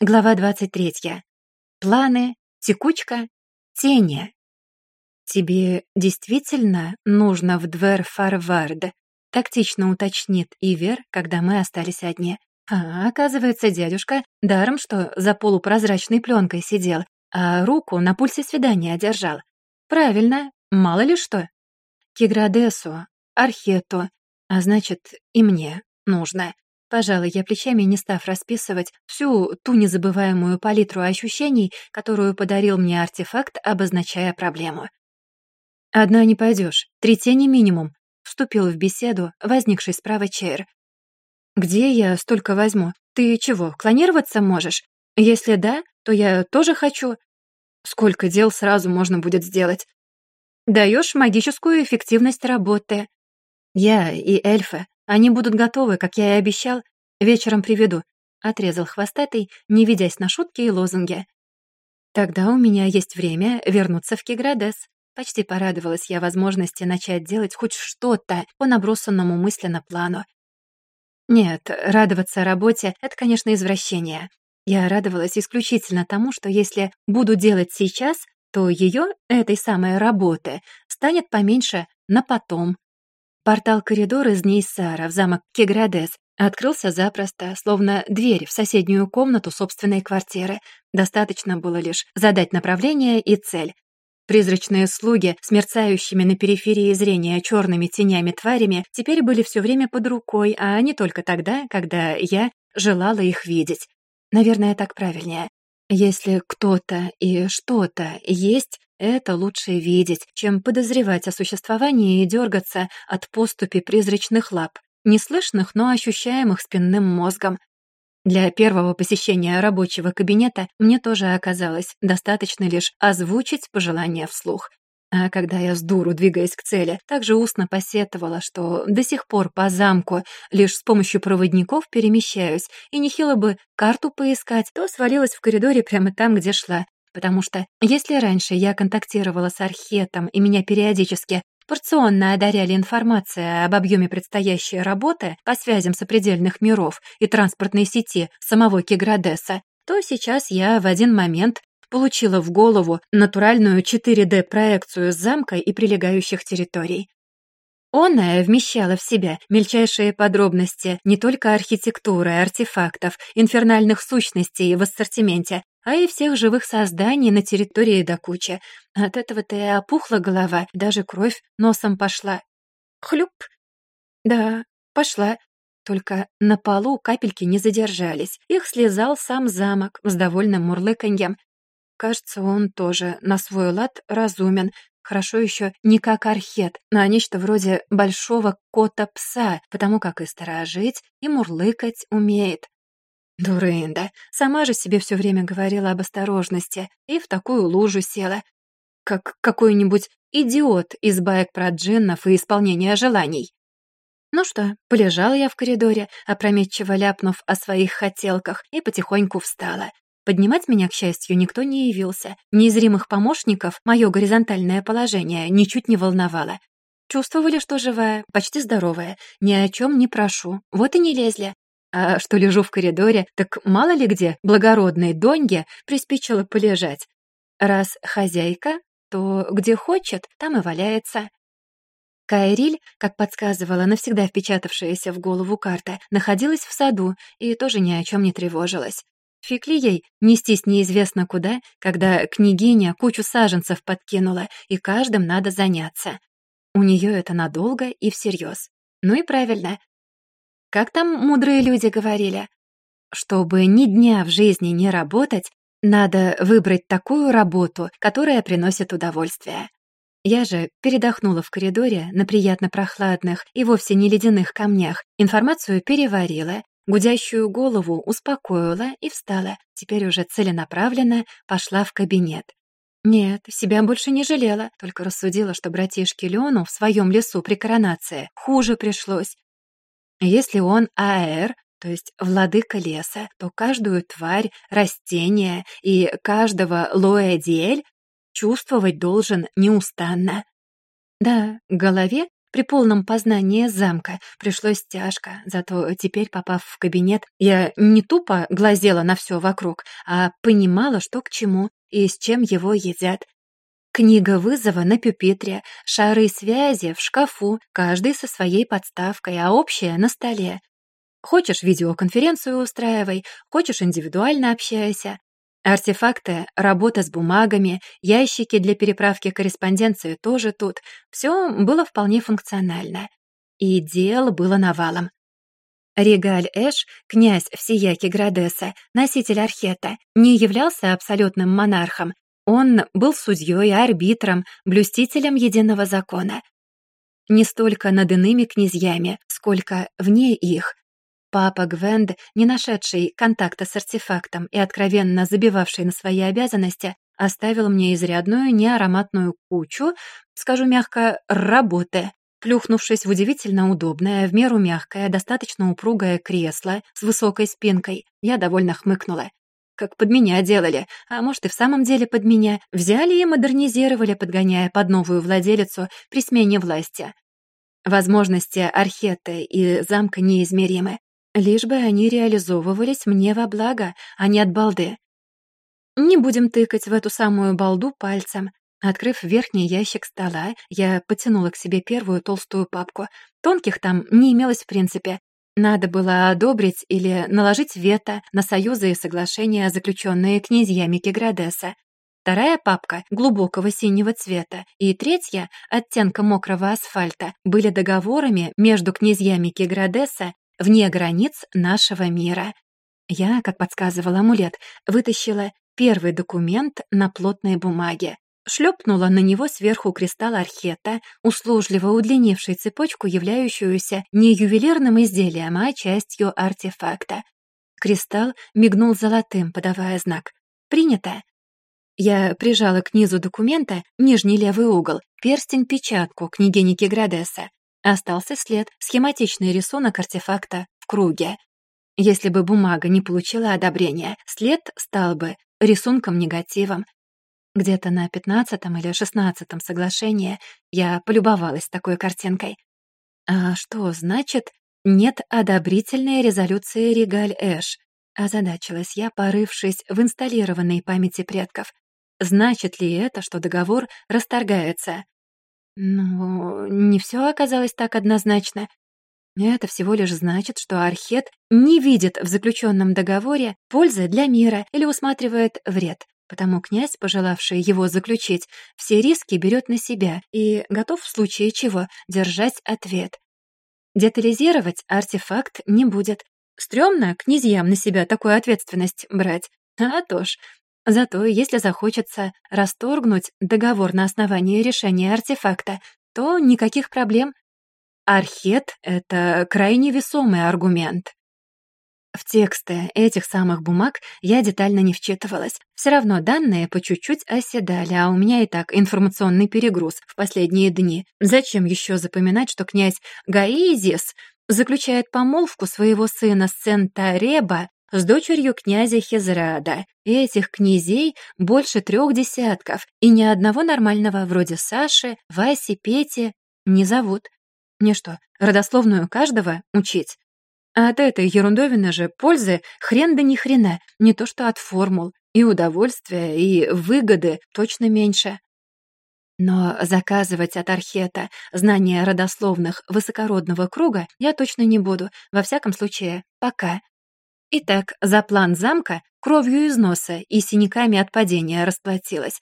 Глава 23. Планы, текучка, тени. «Тебе действительно нужно в Двер-Фарвард?» — тактично уточнит Ивер, когда мы остались одни. А, оказывается, дядюшка, даром что за полупрозрачной пленкой сидел, а руку на пульсе свидания держал. Правильно, мало ли что. Киградесу, Архету, а значит, и мне нужно. Пожалуй, я плечами, не став расписывать всю ту незабываемую палитру ощущений, которую подарил мне артефакт, обозначая проблему. «Одна не пойдешь, три тени минимум», — вступил в беседу возникший справа Чейр. «Где я столько возьму? Ты чего, клонироваться можешь? Если да, то я тоже хочу. Сколько дел сразу можно будет сделать? Даешь магическую эффективность работы. Я и эльфы они будут готовы, как я и обещал. Вечером приведу», — отрезал хвостатый, не ведясь на шутки и лозунги. «Тогда у меня есть время вернуться в Киградес». Почти порадовалась я возможности начать делать хоть что-то по набросанному мысленно плану. Нет, радоваться работе — это, конечно, извращение. Я радовалась исключительно тому, что если буду делать сейчас, то ее, этой самой работы, станет поменьше на потом, Портал коридора из Нейсара в замок Кеградес открылся запросто, словно дверь в соседнюю комнату собственной квартиры. Достаточно было лишь задать направление и цель. Призрачные слуги с мерцающими на периферии зрения черными тенями тварями теперь были все время под рукой, а не только тогда, когда я желала их видеть. Наверное, так правильнее. Если кто-то и что-то есть, это лучше видеть, чем подозревать о существовании и дергаться от поступи призрачных лап, неслышных, но ощущаемых спинным мозгом. Для первого посещения рабочего кабинета мне тоже оказалось достаточно лишь озвучить пожелание вслух. А когда я с дуру, двигаясь к цели, также устно посетовала, что до сих пор по замку лишь с помощью проводников перемещаюсь, и нехило бы карту поискать, то свалилась в коридоре прямо там, где шла, потому что если раньше я контактировала с Архетом и меня периодически порционно одаряли информацией об объеме предстоящей работы по связям сопредельных миров и транспортной сети самого Киградеса, то сейчас я в один момент получила в голову натуральную 4D-проекцию замка и прилегающих территорий. Оная вмещала в себя мельчайшие подробности не только архитектуры, артефактов, инфернальных сущностей в ассортименте, а и всех живых созданий на территории до кучи. От этого-то и опухла голова, даже кровь носом пошла. Хлюп! Да, пошла. Только на полу капельки не задержались. Их слезал сам замок с довольным мурлыканьем. Кажется, он тоже на свой лад разумен. Хорошо еще не как архет, а нечто вроде большого кота-пса, потому как и сторожить, и мурлыкать умеет. Дурында. Сама же себе все время говорила об осторожности и в такую лужу села. Как какой-нибудь идиот из баек про джиннов и исполнения желаний. Ну что, полежала я в коридоре, опрометчиво ляпнув о своих хотелках, и потихоньку встала. Поднимать меня, к счастью, никто не явился. Неизримых помощников мое горизонтальное положение ничуть не волновало. Чувствовали, что живая, почти здоровая, ни о чем не прошу, вот и не лезли. А что лежу в коридоре, так мало ли где благородной Доньге приспичило полежать. Раз хозяйка, то где хочет, там и валяется. Кайриль, как подсказывала навсегда впечатавшаяся в голову карта, находилась в саду и тоже ни о чем не тревожилась. Фиг ли ей нестись неизвестно куда, когда княгиня кучу саженцев подкинула, и каждым надо заняться. У нее это надолго и всерьез. Ну и правильно, как там мудрые люди говорили? Чтобы ни дня в жизни не работать, надо выбрать такую работу, которая приносит удовольствие. Я же передохнула в коридоре на приятно прохладных и вовсе не ледяных камнях, информацию переварила, гудящую голову успокоила и встала, теперь уже целенаправленно пошла в кабинет. Нет, себя больше не жалела, только рассудила, что братишке Леону в своем лесу при коронации хуже пришлось, если он Аэр, то есть владыка леса, то каждую тварь, растение и каждого лоэдиэль чувствовать должен неустанно. Да, голове При полном познании замка пришлось тяжко, зато теперь, попав в кабинет, я не тупо глазела на все вокруг, а понимала, что к чему и с чем его едят. Книга вызова на пюпитре, шары связи в шкафу, каждый со своей подставкой, а общая на столе. Хочешь видеоконференцию устраивай, хочешь индивидуально общайся. Артефакты, работа с бумагами, ящики для переправки корреспонденции тоже тут. Все было вполне функционально. И дел было навалом. Регаль Эш, князь всеяки Градеса, носитель архета, не являлся абсолютным монархом. Он был судьей, арбитром, блюстителем единого закона. Не столько над иными князьями, сколько вне их, Папа Гвенд, не нашедший контакта с артефактом и откровенно забивавший на свои обязанности, оставил мне изрядную неароматную кучу, скажу мягко, работы, плюхнувшись в удивительно удобное, в меру мягкое, достаточно упругое кресло с высокой спинкой. Я довольно хмыкнула. Как под меня делали, а может и в самом деле под меня, взяли и модернизировали, подгоняя под новую владелицу при смене власти. Возможности Археты и замка неизмеримы. Лишь бы они реализовывались мне во благо, а не от балды. Не будем тыкать в эту самую балду пальцем. Открыв верхний ящик стола, я потянула к себе первую толстую папку. Тонких там не имелось в принципе. Надо было одобрить или наложить вето на союзы и соглашения, заключенные князьями Кеградеса. Вторая папка глубокого синего цвета и третья, оттенка мокрого асфальта, были договорами между князьями Кеградеса вне границ нашего мира. Я, как подсказывал амулет, вытащила первый документ на плотной бумаге, шлепнула на него сверху кристалл архета, услужливо удлинивший цепочку, являющуюся не ювелирным изделием, а частью артефакта. Кристалл мигнул золотым, подавая знак. «Принято». Я прижала к низу документа, нижний левый угол, перстень-печатку княгини Киградеса. Остался след, схематичный рисунок артефакта в круге. Если бы бумага не получила одобрения, след стал бы рисунком-негативом. Где-то на пятнадцатом или шестнадцатом соглашении я полюбовалась такой картинкой. А что значит «нет одобрительной резолюции Регаль Эш»? Озадачилась я, порывшись в инсталлированной памяти предков. Значит ли это, что договор расторгается? Ну, не все оказалось так однозначно. Это всего лишь значит, что Архет не видит в заключенном договоре пользы для мира или усматривает вред, потому князь, пожелавший его заключить, все риски берет на себя и готов в случае чего держать ответ. Детализировать артефакт не будет. Стрёмно князьям на себя такую ответственность брать. А то ж, Зато если захочется расторгнуть договор на основании решения артефакта, то никаких проблем. Архет — это крайне весомый аргумент. В тексты этих самых бумаг я детально не вчитывалась. Все равно данные по чуть-чуть оседали, а у меня и так информационный перегруз в последние дни. Зачем еще запоминать, что князь Гаизис заключает помолвку своего сына Сентареба с дочерью князя Хизрада. Этих князей больше трех десятков, и ни одного нормального вроде Саши, Васи, Пети не зовут. Мне что, родословную каждого учить? А от этой ерундовины же пользы хрен да ни хрена, не то что от формул. И удовольствия, и выгоды точно меньше. Но заказывать от Архета знания родословных высокородного круга я точно не буду, во всяком случае, пока. Итак, за план замка кровью из носа и синяками от падения расплатилась.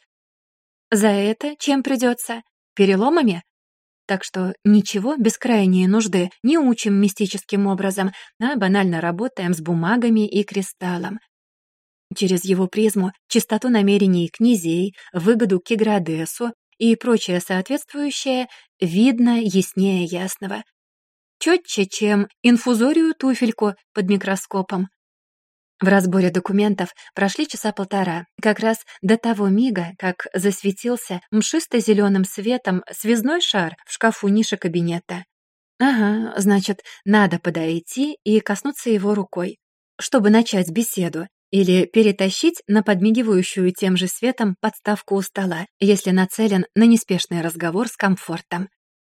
За это чем придется? Переломами? Так что ничего без крайней нужды не учим мистическим образом, а банально работаем с бумагами и кристаллом. Через его призму чистоту намерений князей, выгоду Киградесу и прочее соответствующее видно яснее ясного. Четче, чем инфузорию туфельку под микроскопом. В разборе документов прошли часа полтора, как раз до того мига, как засветился мшисто-зеленым светом связной шар в шкафу ниши кабинета. Ага, значит, надо подойти и коснуться его рукой, чтобы начать беседу, или перетащить на подмигивающую тем же светом подставку у стола, если нацелен на неспешный разговор с комфортом.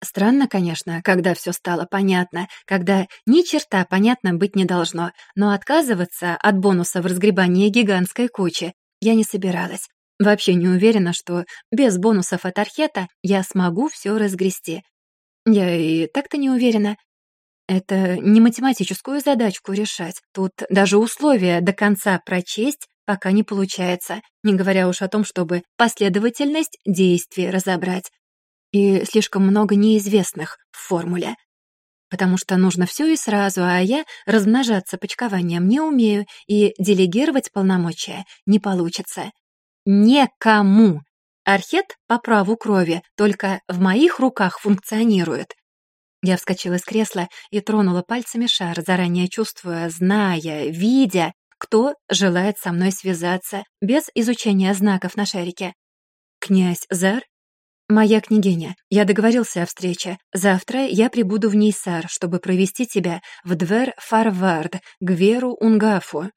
Странно, конечно, когда все стало понятно, когда ни черта понятно быть не должно, но отказываться от бонуса в разгребании гигантской кучи я не собиралась. Вообще не уверена, что без бонусов от Архета я смогу все разгрести. Я и так-то не уверена. Это не математическую задачку решать. Тут даже условия до конца прочесть пока не получается, не говоря уж о том, чтобы последовательность действий разобрать и слишком много неизвестных в формуле. Потому что нужно все и сразу, а я размножаться почкованием не умею, и делегировать полномочия не получится. Некому. Архет по праву крови только в моих руках функционирует. Я вскочила с кресла и тронула пальцами шар, заранее чувствуя, зная, видя, кто желает со мной связаться, без изучения знаков на шарике. Князь Зар «Моя княгиня, я договорился о встрече. Завтра я прибуду в Нейсар, чтобы провести тебя в Двер-Фарвард, к Веру Унгафу».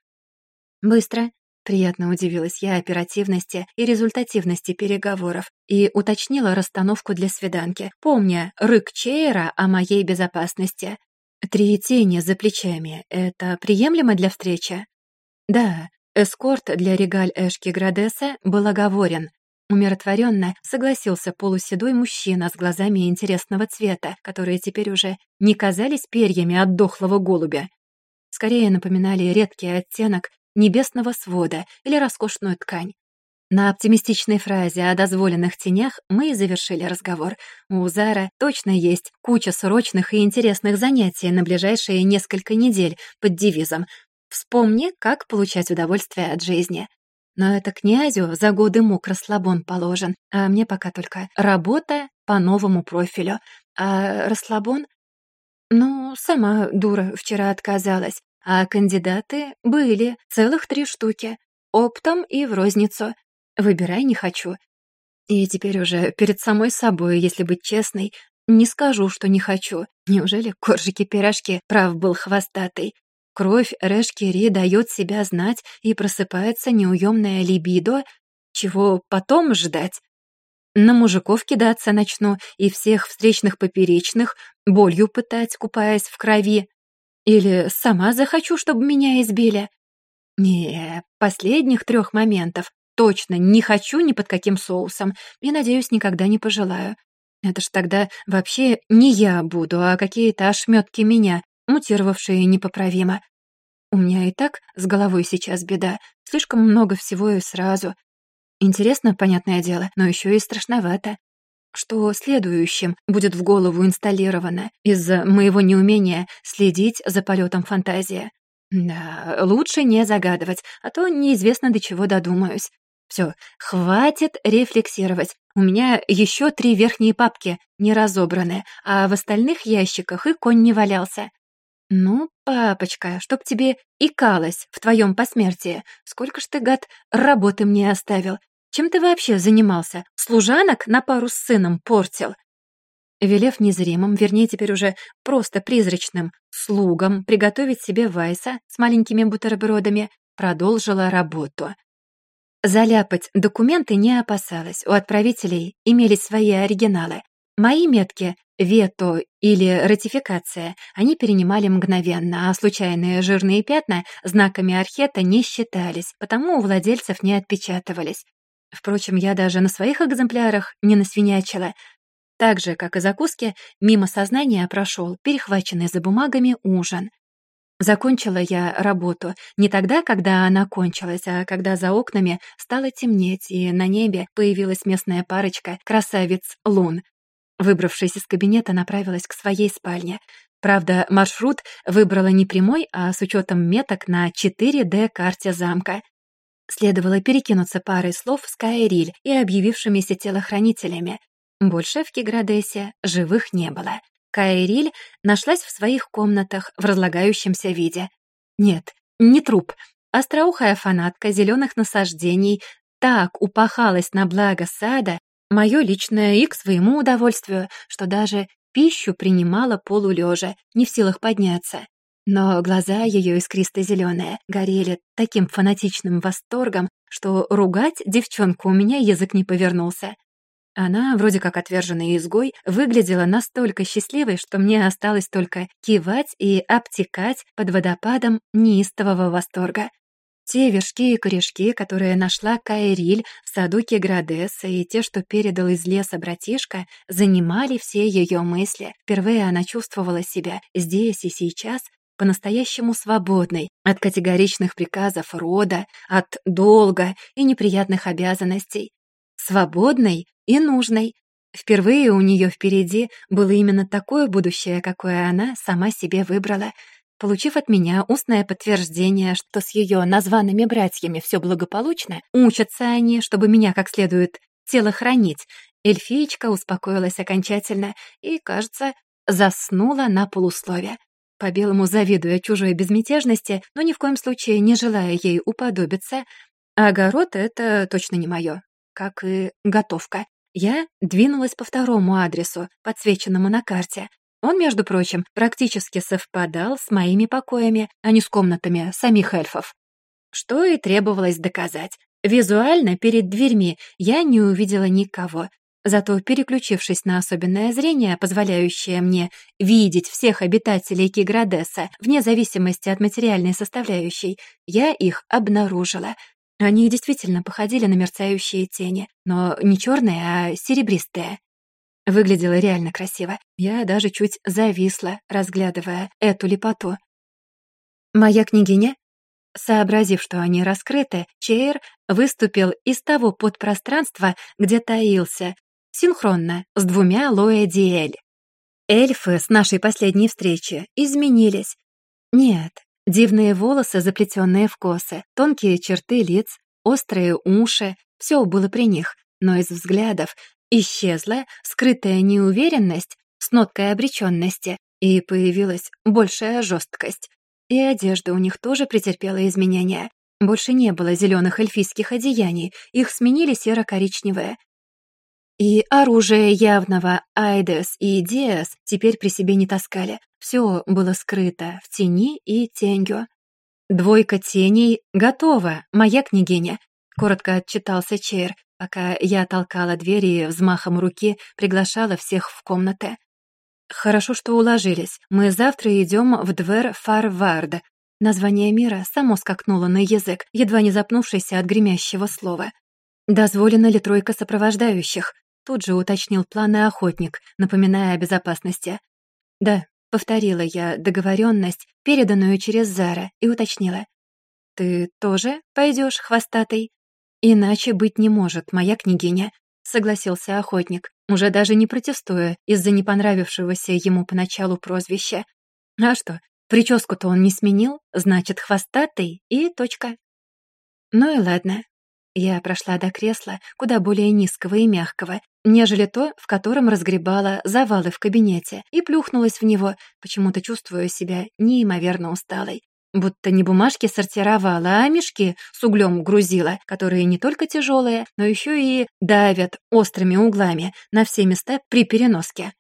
«Быстро», — приятно удивилась я оперативности и результативности переговоров и уточнила расстановку для свиданки, помня рык Чейра о моей безопасности. «Три тени за плечами — это приемлемо для встречи?» «Да, эскорт для регаль Эшки Градеса был оговорен, Умиротворенно согласился полуседой мужчина с глазами интересного цвета, которые теперь уже не казались перьями от дохлого голубя. Скорее напоминали редкий оттенок небесного свода или роскошную ткань. На оптимистичной фразе о дозволенных тенях мы и завершили разговор. У Зара точно есть куча срочных и интересных занятий на ближайшие несколько недель под девизом «Вспомни, как получать удовольствие от жизни». Но это князю за годы мук расслабон положен, а мне пока только работа по новому профилю. А расслабон? Ну, сама дура вчера отказалась, а кандидаты были, целых три штуки, оптом и в розницу. Выбирай не хочу. И теперь уже перед самой собой, если быть честной, не скажу, что не хочу. Неужели коржики-пирожки прав был хвостатый? Кровь Рэшкири дает себя знать, и просыпается неуемная либидо. Чего потом ждать? На мужиков кидаться начну и всех встречных поперечных болью пытать, купаясь в крови. Или сама захочу, чтобы меня избили. Не, последних трех моментов точно не хочу ни под каким соусом и, надеюсь, никогда не пожелаю. Это ж тогда вообще не я буду, а какие-то ошметки меня, мутировавшие непоправимо. У меня и так с головой сейчас беда, слишком много всего и сразу. Интересно, понятное дело, но еще и страшновато. Что следующим будет в голову инсталлировано из-за моего неумения следить за полетом фантазии? Да, лучше не загадывать, а то неизвестно до чего додумаюсь. Все, хватит рефлексировать. У меня еще три верхние папки не разобраны, а в остальных ящиках и конь не валялся. «Ну, папочка, чтоб тебе икалось в твоем посмертии. Сколько ж ты, гад, работы мне оставил. Чем ты вообще занимался? Служанок на пару с сыном портил?» Велев незримым, вернее, теперь уже просто призрачным, слугам приготовить себе вайса с маленькими бутербродами, продолжила работу. Заляпать документы не опасалась, у отправителей имелись свои оригиналы. Мои метки вето или ратификация они перенимали мгновенно, а случайные жирные пятна знаками архета не считались, потому у владельцев не отпечатывались. Впрочем, я даже на своих экземплярах не насвинячила. Так же, как и закуски, мимо сознания прошел перехваченный за бумагами ужин. Закончила я работу не тогда, когда она кончилась, а когда за окнами стало темнеть, и на небе появилась местная парочка красавиц лун, Выбравшись из кабинета, направилась к своей спальне. Правда, маршрут выбрала не прямой, а с учетом меток на 4D-карте замка. Следовало перекинуться парой слов с Кайриль и объявившимися телохранителями. Больше в Киградесе живых не было. Кайриль нашлась в своих комнатах в разлагающемся виде. Нет, не труп. Остроухая фанатка зеленых насаждений так упахалась на благо сада, Мое личное и к своему удовольствию, что даже пищу принимала полулежа, не в силах подняться. Но глаза ее искристо-зеленые горели таким фанатичным восторгом, что ругать девчонку у меня язык не повернулся. Она, вроде как отверженный изгой, выглядела настолько счастливой, что мне осталось только кивать и обтекать под водопадом неистового восторга. Те вершки и корешки, которые нашла Кайриль в саду Кеградеса, и те, что передал из леса братишка, занимали все ее мысли. Впервые она чувствовала себя здесь и сейчас по-настоящему свободной от категоричных приказов рода, от долга и неприятных обязанностей. Свободной и нужной. Впервые у нее впереди было именно такое будущее, какое она сама себе выбрала. Получив от меня устное подтверждение, что с ее названными братьями все благополучно, учатся они, чтобы меня как следует телохранить, эльфиечка успокоилась окончательно и, кажется, заснула на полуслове по-белому завидуя чужой безмятежности, но ни в коем случае не желая ей уподобиться. Огород — это точно не мое, как и готовка. Я двинулась по второму адресу, подсвеченному на карте. Он, между прочим, практически совпадал с моими покоями, а не с комнатами самих эльфов. Что и требовалось доказать. Визуально перед дверьми я не увидела никого, Зато, переключившись на особенное зрение, позволяющее мне видеть всех обитателей Киградеса вне зависимости от материальной составляющей, я их обнаружила. Они действительно походили на мерцающие тени, но не черные, а серебристые. Выглядело реально красиво. Я даже чуть зависла, разглядывая эту лепоту. «Моя княгиня?» Сообразив, что они раскрыты, Чейр выступил из того подпространства, где таился, синхронно с двумя Лоэ Диэль. Эльфы с нашей последней встречи изменились. Нет, дивные волосы, заплетенные в косы, тонкие черты лиц, острые уши — все было при них, но из взглядов исчезла скрытая неуверенность с ноткой обреченности, и появилась большая жесткость. И одежда у них тоже претерпела изменения. Больше не было зеленых эльфийских одеяний, их сменили серо-коричневые, и оружие явного Айдес и Диас теперь при себе не таскали. Все было скрыто в тени и тенью. «Двойка теней готова, моя княгиня», — коротко отчитался Чейр, пока я толкала двери и взмахом руки приглашала всех в комнаты. «Хорошо, что уложились. Мы завтра идем в Двер Фарвард». Название мира само скакнуло на язык, едва не запнувшийся от гремящего слова. «Дозволена ли тройка сопровождающих?» Тут же уточнил планы охотник, напоминая о безопасности. «Да», — повторила я договоренность, переданную через Зара, и уточнила. «Ты тоже пойдешь, хвостатый?» «Иначе быть не может, моя княгиня», — согласился охотник, уже даже не протестуя из-за не понравившегося ему поначалу прозвища. «А что, прическу-то он не сменил, значит, хвостатый и точка». «Ну и ладно». Я прошла до кресла, куда более низкого и мягкого, нежели то, в котором разгребала завалы в кабинете, и плюхнулась в него, почему-то чувствуя себя неимоверно усталой. Будто не бумажки сортировала, а мешки с углем грузила, которые не только тяжелые, но еще и давят острыми углами на все места при переноске.